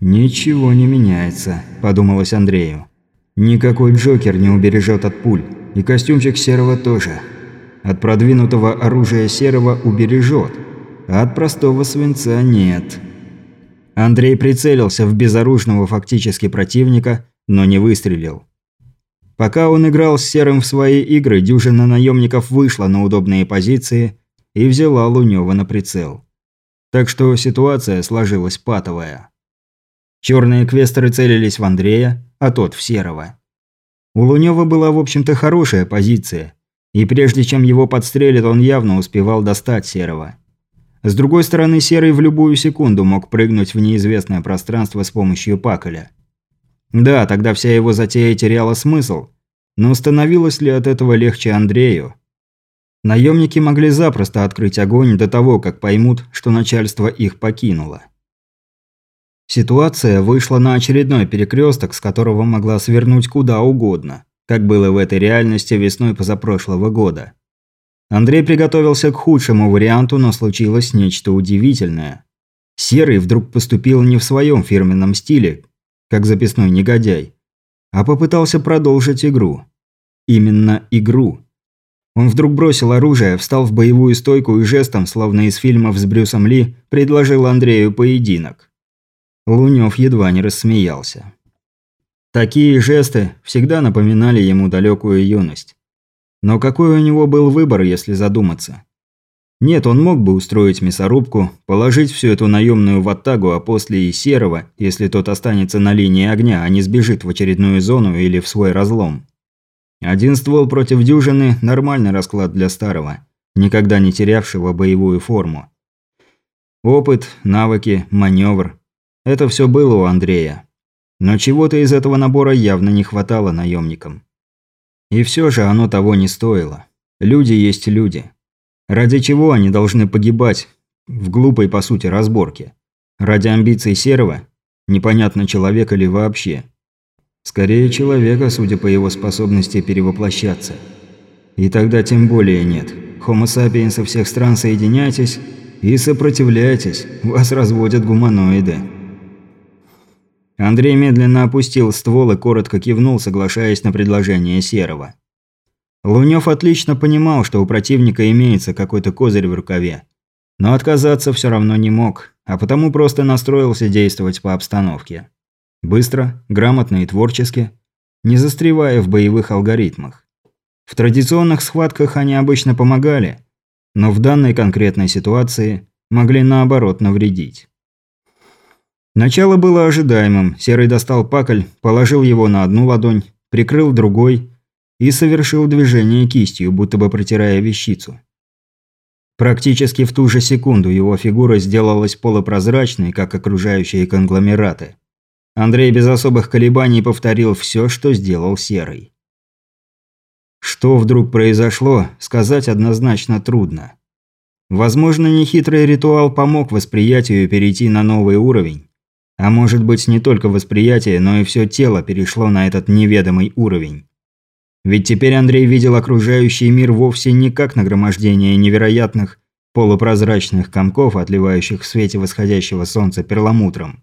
«Ничего не меняется», – подумалось Андрею. «Никакой Джокер не убережет от пуль, и костюмчик Серого тоже. От продвинутого оружия Серого убережет, а от простого свинца нет». Андрей прицелился в безоружного фактически противника, но не выстрелил. Пока он играл с Серым в свои игры, дюжина наемников вышла на удобные позиции и взяла Лунёва на прицел. Так что ситуация сложилась патовая. Черные квестеры целились в Андрея, а тот в Серого. У Лунёва была, в общем-то, хорошая позиция, и прежде чем его подстрелят, он явно успевал достать Серого. С другой стороны, Серый в любую секунду мог прыгнуть в неизвестное пространство с помощью паколя. Да, тогда вся его затея теряла смысл, но становилось ли от этого легче Андрею? Наемники могли запросто открыть огонь до того, как поймут, что начальство их покинуло. Ситуация вышла на очередной перекресток, с которого могла свернуть куда угодно, как было в этой реальности весной позапрошлого года. Андрей приготовился к худшему варианту, но случилось нечто удивительное. Серый вдруг поступил не в своем фирменном стиле, как записной негодяй, а попытался продолжить игру. Именно игру. Он вдруг бросил оружие, встал в боевую стойку и жестом, словно из фильмов с Брюсом Ли, предложил Андрею поединок. Лунёв едва не рассмеялся. Такие жесты всегда напоминали ему далекую юность. Но какой у него был выбор, если задуматься? Нет, он мог бы устроить мясорубку, положить всю эту наемную ваттагу, а после и Серого, если тот останется на линии огня, а не сбежит в очередную зону или в свой разлом. Один ствол против дюжины – нормальный расклад для старого, никогда не терявшего боевую форму. Опыт, навыки, маневр это все было у Андрея. Но чего-то из этого набора явно не хватало наемникам. И все же оно того не стоило. Люди есть люди. Ради чего они должны погибать в глупой, по сути, разборке? Ради амбиций Серого? Непонятно, человека ли вообще. Скорее, человека, судя по его способности перевоплощаться. И тогда тем более нет. Homo sapiens всех стран соединяйтесь и сопротивляйтесь, вас разводят гуманоиды. Андрей медленно опустил ствол и коротко кивнул, соглашаясь на предложение Серого. Лунёв отлично понимал, что у противника имеется какой-то козырь в рукаве. Но отказаться все равно не мог, а потому просто настроился действовать по обстановке. Быстро, грамотно и творчески, не застревая в боевых алгоритмах. В традиционных схватках они обычно помогали, но в данной конкретной ситуации могли наоборот навредить. Начало было ожидаемым. Серый достал пакль, положил его на одну ладонь, прикрыл другой и совершил движение кистью, будто бы протирая вещицу. Практически в ту же секунду его фигура сделалась полупрозрачной, как окружающие конгломераты. Андрей без особых колебаний повторил все, что сделал Серый. Что вдруг произошло, сказать однозначно трудно. Возможно, нехитрый ритуал помог восприятию перейти на новый уровень, а может быть, не только восприятие, но и все тело перешло на этот неведомый уровень. Ведь теперь Андрей видел окружающий мир вовсе не как нагромождение невероятных полупрозрачных комков, отливающих в свете восходящего солнца перламутром,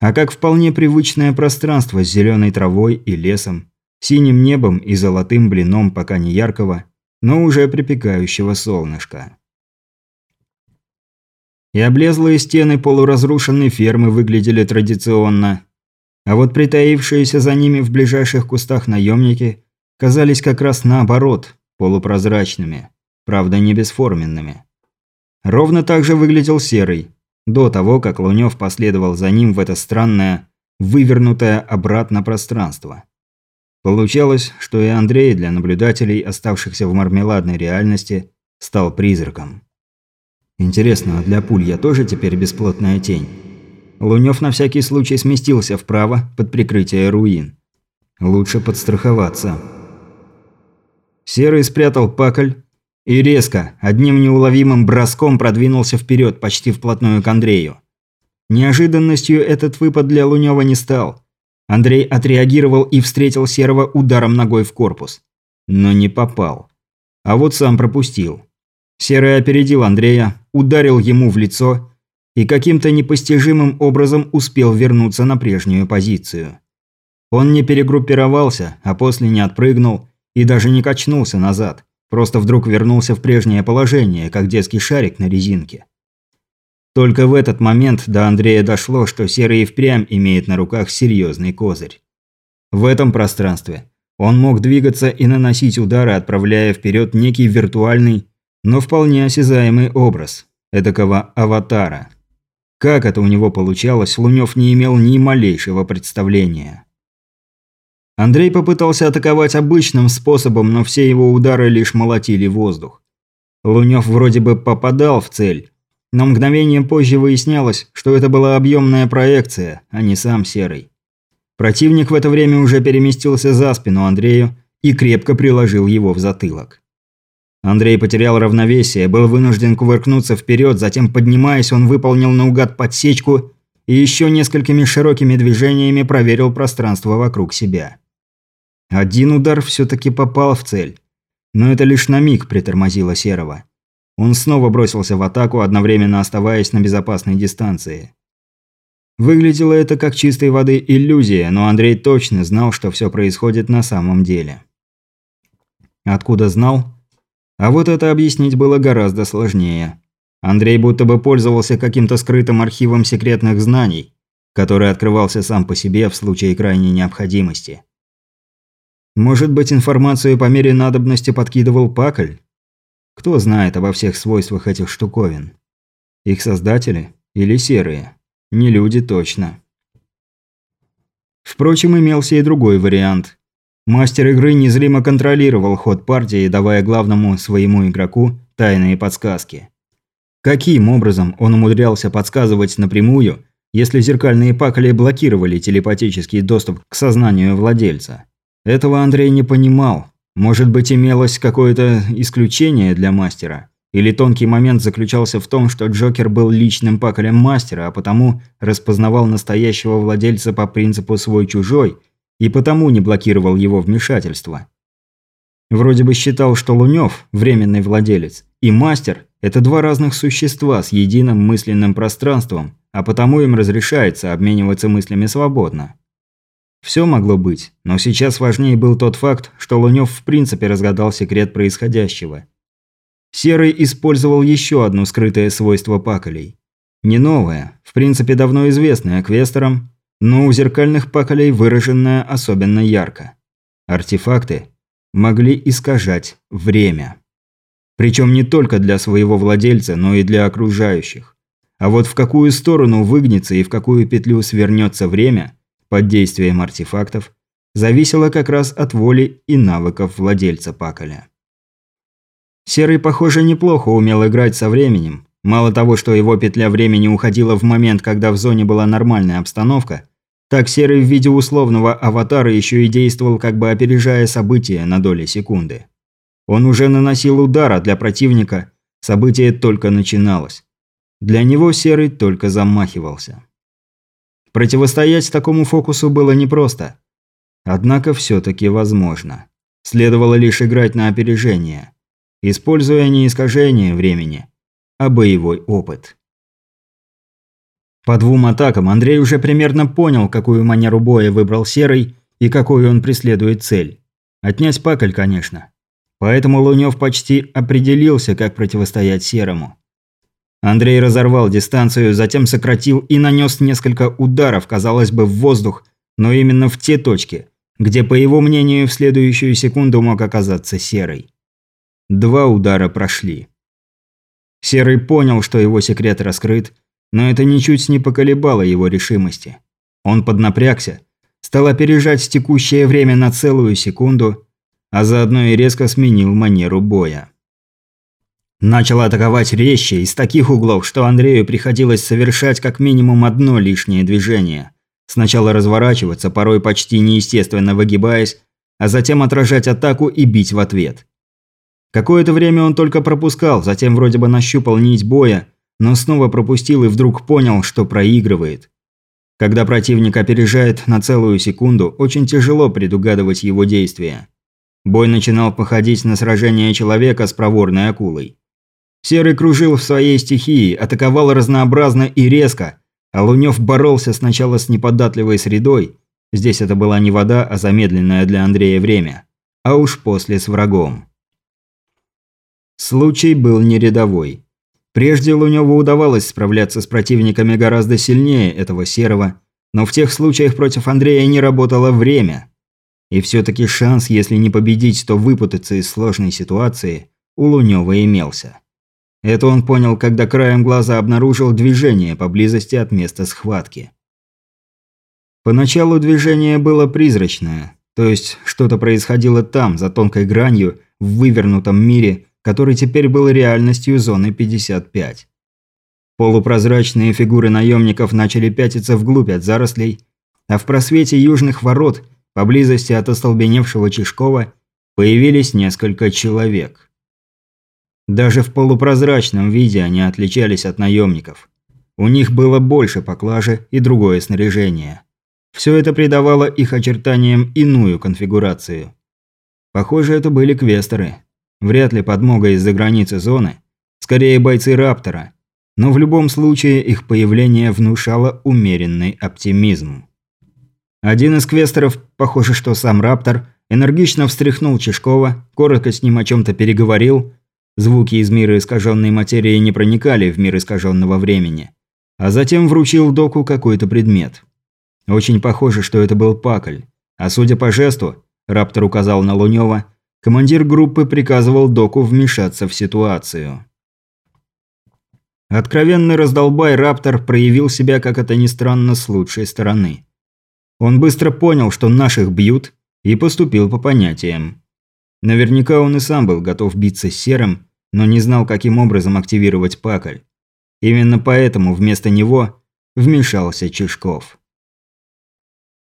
а как вполне привычное пространство с зеленой травой и лесом, синим небом и золотым блином пока не яркого, но уже припекающего солнышка и облезлые стены полуразрушенной фермы выглядели традиционно. А вот притаившиеся за ними в ближайших кустах наемники казались как раз наоборот, полупрозрачными, правда не бесформенными. Ровно так же выглядел Серый, до того, как Лунёв последовал за ним в это странное, вывернутое обратно пространство. Получалось, что и Андрей для наблюдателей, оставшихся в мармеладной реальности, стал призраком. Интересно, а для пуль я тоже теперь бесплотная тень? Лунёв на всякий случай сместился вправо, под прикрытие руин. Лучше подстраховаться. Серый спрятал пакль и резко, одним неуловимым броском продвинулся вперед, почти вплотную к Андрею. Неожиданностью этот выпад для Лунёва не стал. Андрей отреагировал и встретил Серого ударом ногой в корпус. Но не попал. А вот сам пропустил. Серый опередил Андрея, ударил ему в лицо и каким-то непостижимым образом успел вернуться на прежнюю позицию. Он не перегруппировался, а после не отпрыгнул и даже не качнулся назад, просто вдруг вернулся в прежнее положение, как детский шарик на резинке. Только в этот момент до Андрея дошло, что Серый впрямь имеет на руках серьезный козырь. В этом пространстве он мог двигаться и наносить удары, отправляя вперед некий виртуальный, но вполне осязаемый образ эдакого аватара. Как это у него получалось, Лунёв не имел ни малейшего представления. Андрей попытался атаковать обычным способом, но все его удары лишь молотили воздух. Лунёв вроде бы попадал в цель, но мгновением позже выяснялось, что это была объемная проекция, а не сам Серый. Противник в это время уже переместился за спину Андрею и крепко приложил его в затылок. Андрей потерял равновесие, был вынужден кувыркнуться вперед, затем, поднимаясь, он выполнил наугад подсечку и еще несколькими широкими движениями проверил пространство вокруг себя. Один удар все-таки попал в цель, но это лишь на миг притормозило Серого. Он снова бросился в атаку, одновременно оставаясь на безопасной дистанции. Выглядело это как чистой воды иллюзия, но Андрей точно знал, что все происходит на самом деле. Откуда знал? А вот это объяснить было гораздо сложнее. Андрей будто бы пользовался каким-то скрытым архивом секретных знаний, который открывался сам по себе в случае крайней необходимости. Может быть, информацию по мере надобности подкидывал Пакль? Кто знает обо всех свойствах этих штуковин? Их создатели или серые? Не люди точно. Впрочем, имелся и другой вариант. Мастер игры незримо контролировал ход партии, давая главному своему игроку тайные подсказки. Каким образом он умудрялся подсказывать напрямую, если зеркальные пакли блокировали телепатический доступ к сознанию владельца? Этого Андрей не понимал. Может быть, имелось какое-то исключение для мастера – или тонкий момент заключался в том, что Джокер был личным паколем мастера, а потому распознавал настоящего владельца по принципу «свой-чужой» и потому не блокировал его вмешательство. Вроде бы считал, что Лунёв – временный владелец, и мастер – это два разных существа с единым мысленным пространством, а потому им разрешается обмениваться мыслями свободно. Все могло быть, но сейчас важнее был тот факт, что Лунёв в принципе разгадал секрет происходящего – Серый использовал еще одно скрытое свойство паколей. Не новое, в принципе давно известное квестерам, но у зеркальных паколей выраженное особенно ярко. Артефакты могли искажать время. Причем не только для своего владельца, но и для окружающих. А вот в какую сторону выгнется и в какую петлю свернется время под действием артефактов, зависело как раз от воли и навыков владельца паколя. Серый, похоже, неплохо умел играть со временем. Мало того, что его петля времени уходила в момент, когда в зоне была нормальная обстановка, так Серый в виде условного аватара еще и действовал, как бы опережая события на доли секунды. Он уже наносил удар, а для противника событие только начиналось. Для него Серый только замахивался. Противостоять такому фокусу было непросто. Однако все-таки возможно. Следовало лишь играть на опережение используя не искажение времени, а боевой опыт. По двум атакам Андрей уже примерно понял, какую манеру боя выбрал Серый и какую он преследует цель. Отнять пакль, конечно. Поэтому Лунёв почти определился, как противостоять Серому. Андрей разорвал дистанцию, затем сократил и нанес несколько ударов, казалось бы, в воздух, но именно в те точки, где, по его мнению, в следующую секунду мог оказаться Серый. Два удара прошли. Серый понял, что его секрет раскрыт, но это ничуть не поколебало его решимости. Он поднапрягся, стал опережать текущее время на целую секунду, а заодно и резко сменил манеру боя. Начал атаковать резче из таких углов, что Андрею приходилось совершать как минимум одно лишнее движение. Сначала разворачиваться, порой почти неестественно выгибаясь, а затем отражать атаку и бить в ответ. Какое-то время он только пропускал, затем вроде бы нащупал нить боя, но снова пропустил и вдруг понял, что проигрывает. Когда противник опережает на целую секунду, очень тяжело предугадывать его действия. Бой начинал походить на сражение человека с проворной акулой. Серый кружил в своей стихии, атаковал разнообразно и резко, а Лунёв боролся сначала с неподатливой средой, здесь это была не вода, а замедленное для Андрея время, а уж после с врагом. Случай был не рядовой. Прежде Лунёву удавалось справляться с противниками гораздо сильнее этого Серого, но в тех случаях против Андрея не работало время. И все-таки шанс, если не победить, то выпутаться из сложной ситуации, у Лунёва имелся. Это он понял, когда краем глаза обнаружил движение поблизости от места схватки. Поначалу движение было призрачное, то есть что-то происходило там, за тонкой гранью, в вывернутом мире, который теперь был реальностью зоны 55. Полупрозрачные фигуры наемников начали пятиться вглубь от зарослей, а в просвете южных ворот, поблизости от остолбеневшего Чешкова, появились несколько человек. Даже в полупрозрачном виде они отличались от наемников. У них было больше поклажи и другое снаряжение. Все это придавало их очертаниям иную конфигурацию. Похоже, это были квесторы. Вряд ли подмога из-за границы зоны. Скорее бойцы Раптора. Но в любом случае их появление внушало умеренный оптимизм. Один из квесторов, похоже, что сам Раптор, энергично встряхнул Чешкова, коротко с ним о чем-то переговорил Звуки из мира искаженной материи не проникали в мир искаженного времени. А затем вручил доку какой-то предмет. Очень похоже, что это был пакль. А судя по жесту, Раптор указал на Лунёва, командир группы приказывал доку вмешаться в ситуацию. Откровенный раздолбай Раптор проявил себя, как это ни странно, с лучшей стороны. Он быстро понял, что наших бьют, и поступил по понятиям. Наверняка он и сам был готов биться с Серым, но не знал, каким образом активировать пакль. Именно поэтому вместо него вмешался Чешков.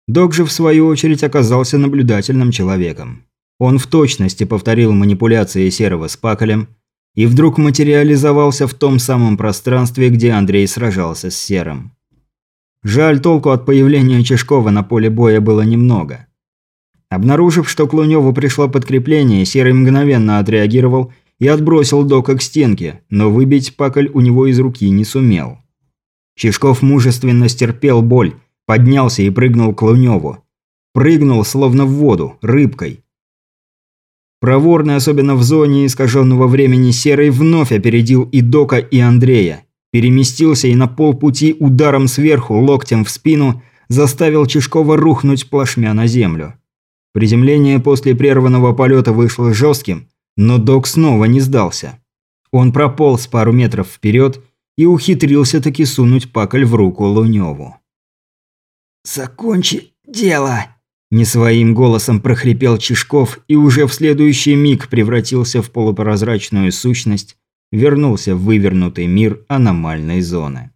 Док же, в свою очередь, оказался наблюдательным человеком. Он в точности повторил манипуляции Серого с Паколем и вдруг материализовался в том самом пространстве, где Андрей сражался с Серым. Жаль, толку от появления Чешкова на поле боя было немного. Обнаружив, что к Лунёву пришло подкрепление, Серый мгновенно отреагировал и отбросил Дока к стенке, но выбить пакль у него из руки не сумел. Чешков мужественно стерпел боль, поднялся и прыгнул к Лунёву. Прыгнул, словно в воду, рыбкой. Проворный, особенно в зоне искаженного времени, Серый вновь опередил и Дока, и Андрея. Переместился и на полпути ударом сверху, локтем в спину, заставил Чешкова рухнуть плашмя на землю. Приземление после прерванного полета вышло жестким, но док снова не сдался. Он прополз пару метров вперед и ухитрился таки сунуть пакль в руку Луневу. «Закончи дело!» Не своим голосом прохрипел Чешков и уже в следующий миг превратился в полупрозрачную сущность, вернулся в вывернутый мир аномальной зоны.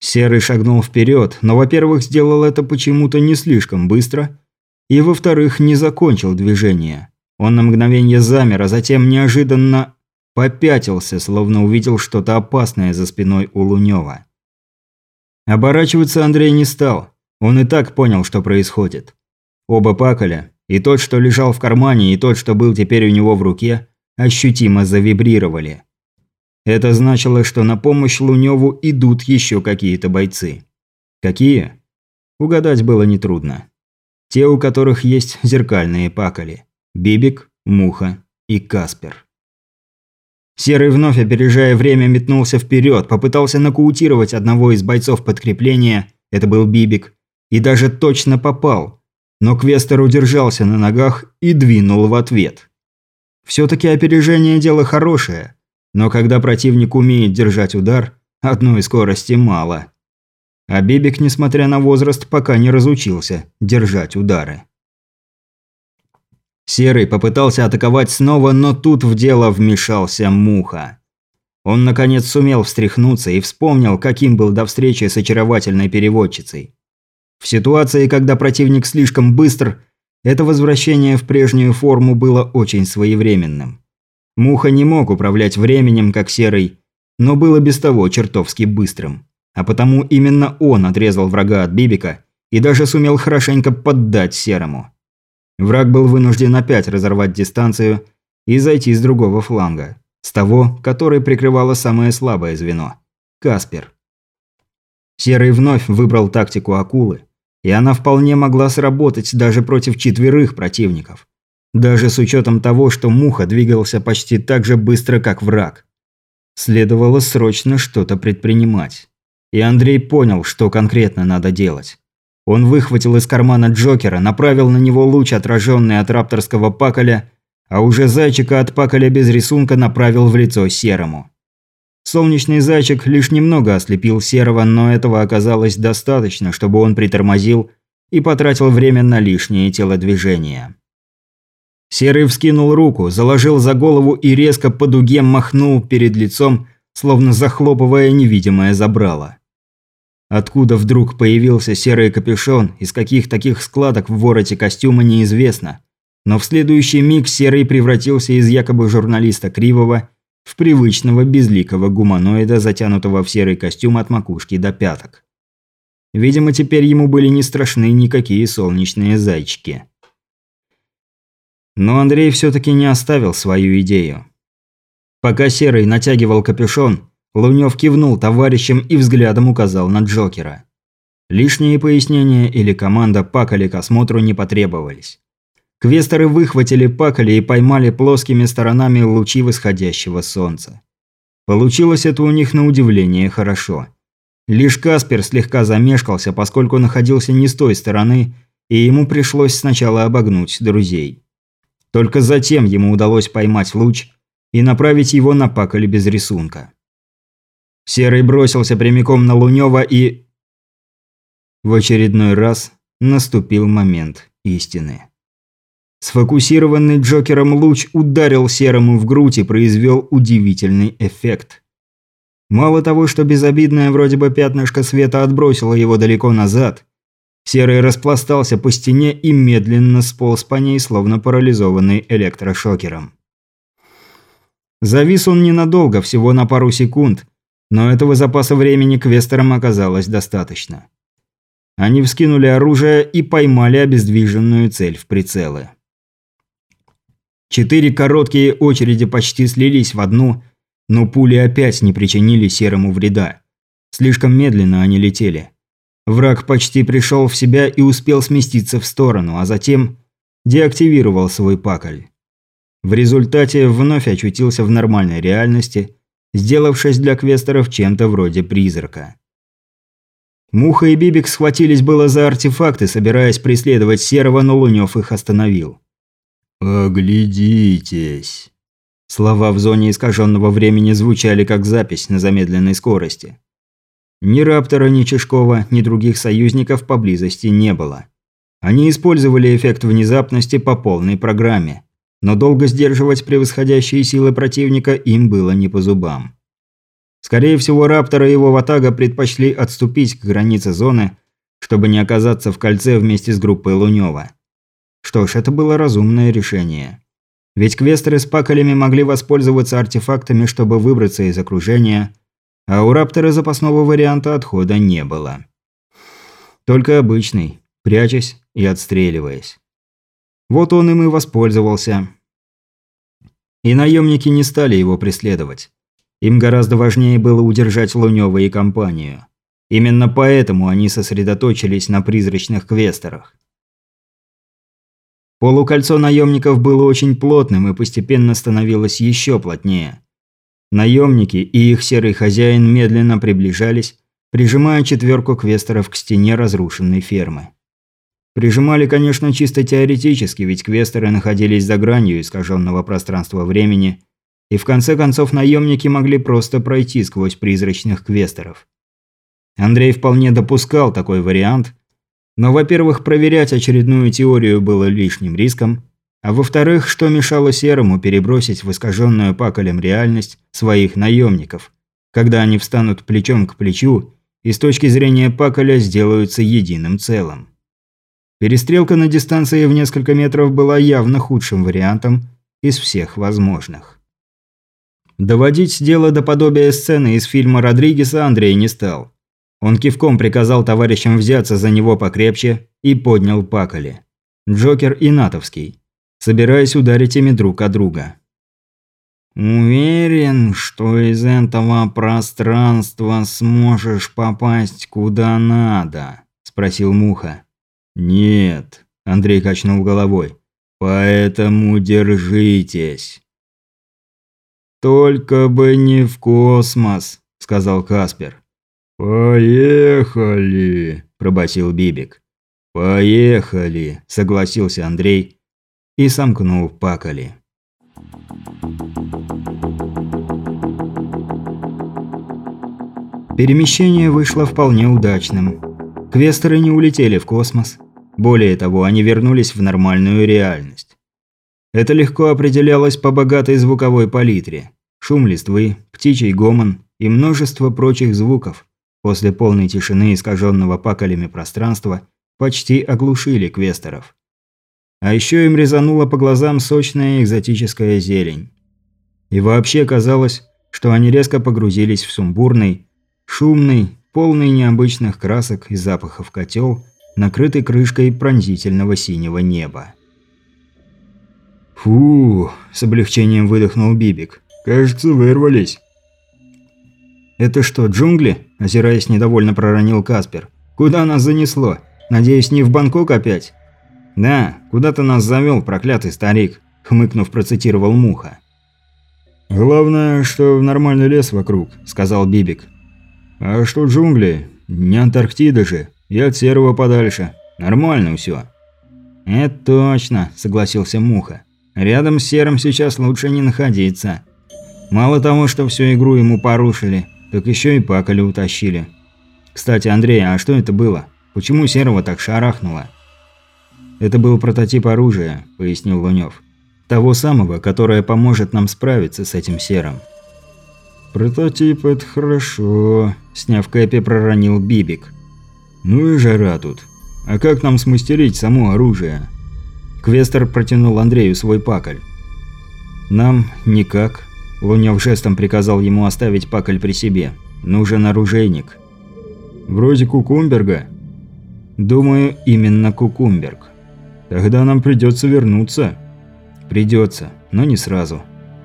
Серый шагнул вперед, но, во-первых, сделал это почему-то не слишком быстро, и, во-вторых, не закончил движение. Он на мгновение замер, а затем неожиданно попятился, словно увидел что-то опасное за спиной у Лунёва. Оборачиваться Андрей не стал. Он и так понял, что происходит. Оба паколя, и тот, что лежал в кармане, и тот, что был теперь у него в руке, ощутимо завибрировали. Это значило, что на помощь Лунёву идут еще какие-то бойцы. Какие? Угадать было нетрудно. Те, у которых есть зеркальные паколи. Бибик, Муха и Каспер. Серый вновь, опережая время, метнулся вперед, попытался нокаутировать одного из бойцов подкрепления, это был Бибик, и даже точно попал. Но Квестер удержался на ногах и двинул в ответ. Все-таки опережение дело хорошее, но когда противник умеет держать удар, одной скорости мало. А Бибик, несмотря на возраст, пока не разучился держать удары. Серый попытался атаковать снова, но тут в дело вмешался Муха. Он, наконец, сумел встряхнуться и вспомнил, каким был до встречи с очаровательной переводчицей. В ситуации, когда противник слишком быстр, это возвращение в прежнюю форму было очень своевременным. Муха не мог управлять временем, как Серый, но было без того чертовски быстрым. А потому именно он отрезал врага от Бибика и даже сумел хорошенько поддать Серому. Враг был вынужден опять разорвать дистанцию и зайти с другого фланга. С того, который прикрывало самое слабое звено – Каспер. Серый вновь выбрал тактику акулы, и она вполне могла сработать даже против четверых противников. Даже с учетом того, что Муха двигался почти так же быстро, как враг. Следовало срочно что-то предпринимать. И Андрей понял, что конкретно надо делать. Он выхватил из кармана Джокера, направил на него луч, отраженный от рапторского паколя, а уже зайчика от паколя без рисунка направил в лицо серому. Солнечный зайчик лишь немного ослепил серого, но этого оказалось достаточно, чтобы он притормозил и потратил время на лишние телодвижения. Серый вскинул руку, заложил за голову и резко по дуге махнул перед лицом, словно захлопывая невидимое забрало. Откуда вдруг появился серый капюшон, из каких таких складок в вороте костюма неизвестно. Но в следующий миг серый превратился из якобы журналиста Кривого в привычного безликого гуманоида, затянутого в серый костюм от макушки до пяток. Видимо, теперь ему были не страшны никакие солнечные зайчики. Но Андрей все-таки не оставил свою идею. Пока Серый натягивал капюшон, Лунёв кивнул товарищам и взглядом указал на Джокера. Лишние пояснения или команда Пакали к осмотру не потребовались. Квесторы выхватили Пакали и поймали плоскими сторонами лучи восходящего солнца. Получилось это у них на удивление хорошо. Лишь Каспер слегка замешкался, поскольку находился не с той стороны, и ему пришлось сначала обогнуть друзей. Только затем ему удалось поймать луч и направить его на Пакали без рисунка. Серый бросился прямиком на Лунёва и... В очередной раз наступил момент истины. Сфокусированный Джокером луч ударил Серому в грудь и произвел удивительный эффект. Мало того, что безобидное вроде бы пятнышко света отбросило его далеко назад, Серый распластался по стене и медленно сполз по ней, словно парализованный электрошокером. Завис он ненадолго, всего на пару секунд, но этого запаса времени квестерам оказалось достаточно. Они вскинули оружие и поймали обездвиженную цель в прицелы. Четыре короткие очереди почти слились в одну, но пули опять не причинили серому вреда. Слишком медленно они летели. Враг почти пришел в себя и успел сместиться в сторону, а затем деактивировал свой паколь. В результате вновь очутился в нормальной реальности – сделавшись для квестеров чем-то вроде призрака. Муха и Бибик схватились было за артефакты, собираясь преследовать Серого, но Лунёв их остановил. «Оглядитесь!» Слова в зоне искаженного времени звучали как запись на замедленной скорости. Ни Раптора, ни Чешкова, ни других союзников поблизости не было. Они использовали эффект внезапности по полной программе но долго сдерживать превосходящие силы противника им было не по зубам. Скорее всего, Раптора и его Ватага предпочли отступить к границе зоны, чтобы не оказаться в кольце вместе с группой Лунёва. Что ж, это было разумное решение. Ведь квестеры с пакалями могли воспользоваться артефактами, чтобы выбраться из окружения, а у Раптора запасного варианта отхода не было. Только обычный, прячась и отстреливаясь. Вот он им и воспользовался. И наемники не стали его преследовать. Им гораздо важнее было удержать Лунёва и компанию. Именно поэтому они сосредоточились на призрачных квесторах. Полукольцо наемников было очень плотным и постепенно становилось еще плотнее. Наемники и их серый хозяин медленно приближались, прижимая четверку квесторов к стене разрушенной фермы. Прижимали, конечно, чисто теоретически, ведь квестеры находились за гранью искаженного пространства-времени, и в конце концов наемники могли просто пройти сквозь призрачных квестеров. Андрей вполне допускал такой вариант, но, во-первых, проверять очередную теорию было лишним риском, а во-вторых, что мешало Серому перебросить в искаженную паколем реальность своих наемников, когда они встанут плечом к плечу и с точки зрения паколя сделаются единым целым. Перестрелка на дистанции в несколько метров была явно худшим вариантом из всех возможных. Доводить дело до подобия сцены из фильма Родригеса Андрей не стал. Он кивком приказал товарищам взяться за него покрепче и поднял пакали. Джокер и Натовский, собираясь ударить ими друг от друга. «Уверен, что из этого пространства сможешь попасть куда надо?» – спросил Муха. «Нет», – Андрей качнул головой. «Поэтому держитесь». «Только бы не в космос», – сказал Каспер. «Поехали», – пробасил Бибик. «Поехали», – согласился Андрей и сомкнул пакали. Перемещение вышло вполне удачным. Квестеры не улетели в космос. Более того, они вернулись в нормальную реальность. Это легко определялось по богатой звуковой палитре. Шум листвы, птичий гомон и множество прочих звуков после полной тишины искаженного пакалями пространства почти оглушили квестеров. А еще им резанула по глазам сочная экзотическая зелень. И вообще казалось, что они резко погрузились в сумбурный, шумный, полный необычных красок и запахов котел, накрытый крышкой пронзительного синего неба. «Фу!» – с облегчением выдохнул Бибик. «Кажется, вырвались». «Это что, джунгли?» – озираясь недовольно проронил Каспер. «Куда нас занесло? Надеюсь, не в Бангкок опять?» «Да, куда ты нас завел, проклятый старик», – хмыкнув, процитировал Муха. «Главное, что нормальный лес вокруг», – сказал Бибик. «А что джунгли? Не Антарктида же. И от серого подальше. Нормально все». «Это точно», – согласился Муха. «Рядом с серым сейчас лучше не находиться. Мало того, что всю игру ему порушили, так еще и пакали утащили. Кстати, Андрей, а что это было? Почему серого так шарахнуло?» «Это был прототип оружия», – пояснил Лунёв. «Того самого, которое поможет нам справиться с этим серым». «Прототип – это хорошо», – сняв кэпи, проронил Бибик. «Ну и жара тут. А как нам смастерить само оружие?» Квестер протянул Андрею свой пакль. «Нам никак». Лунёв жестом приказал ему оставить пакль при себе. «Нужен оружейник». «Вроде Кукумберга?» «Думаю, именно Кукумберг». «Тогда нам придется вернуться». «Придется, но не сразу».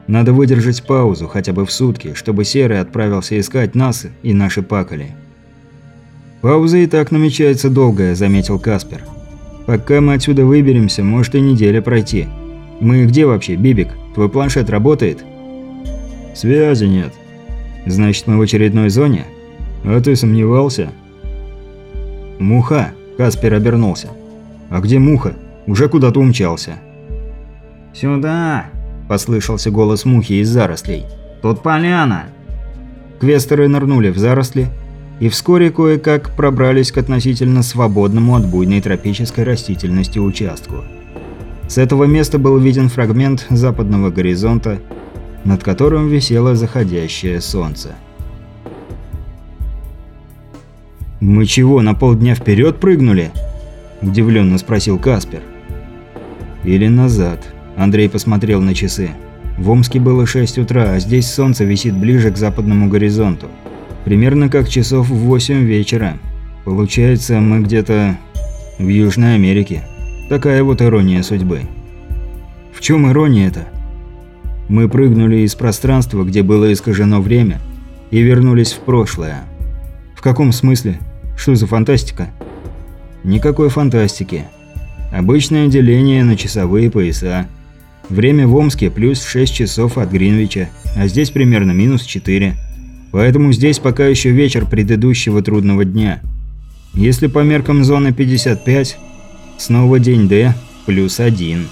Надо выдержать паузу хотя бы в сутки, чтобы Серый отправился искать нас и наши пакали. «Пауза и так намечается долгая», – заметил Каспер. «Пока мы отсюда выберемся, может и неделя пройти. Мы где вообще, Бибик? Твой планшет работает?» «Связи нет». «Значит, мы в очередной зоне?» «А ты сомневался?» «Муха!» – Каспер обернулся. «А где Муха? Уже куда-то умчался». «Сюда!» – послышался голос мухи из зарослей. «Тут поляна!» Квестеры нырнули в заросли и вскоре кое-как пробрались к относительно свободному от буйной тропической растительности участку. С этого места был виден фрагмент западного горизонта, над которым висело заходящее солнце. «Мы чего, на полдня вперед прыгнули?» – удивленно спросил Каспер. «Или назад?» Андрей посмотрел на часы. В Омске было 6 утра, а здесь солнце висит ближе к западному горизонту. Примерно как часов в 8 вечера. Получается, мы где-то в Южной Америке. Такая вот ирония судьбы. В чем ирония это? Мы прыгнули из пространства, где было искажено время, и вернулись в прошлое. В каком смысле? Что за фантастика? Никакой фантастики. Обычное деление на часовые пояса. Время в Омске плюс 6 часов от Гринвича, а здесь примерно минус 4. Поэтому здесь пока еще вечер предыдущего трудного дня. Если по меркам зоны 55, снова день D плюс 1.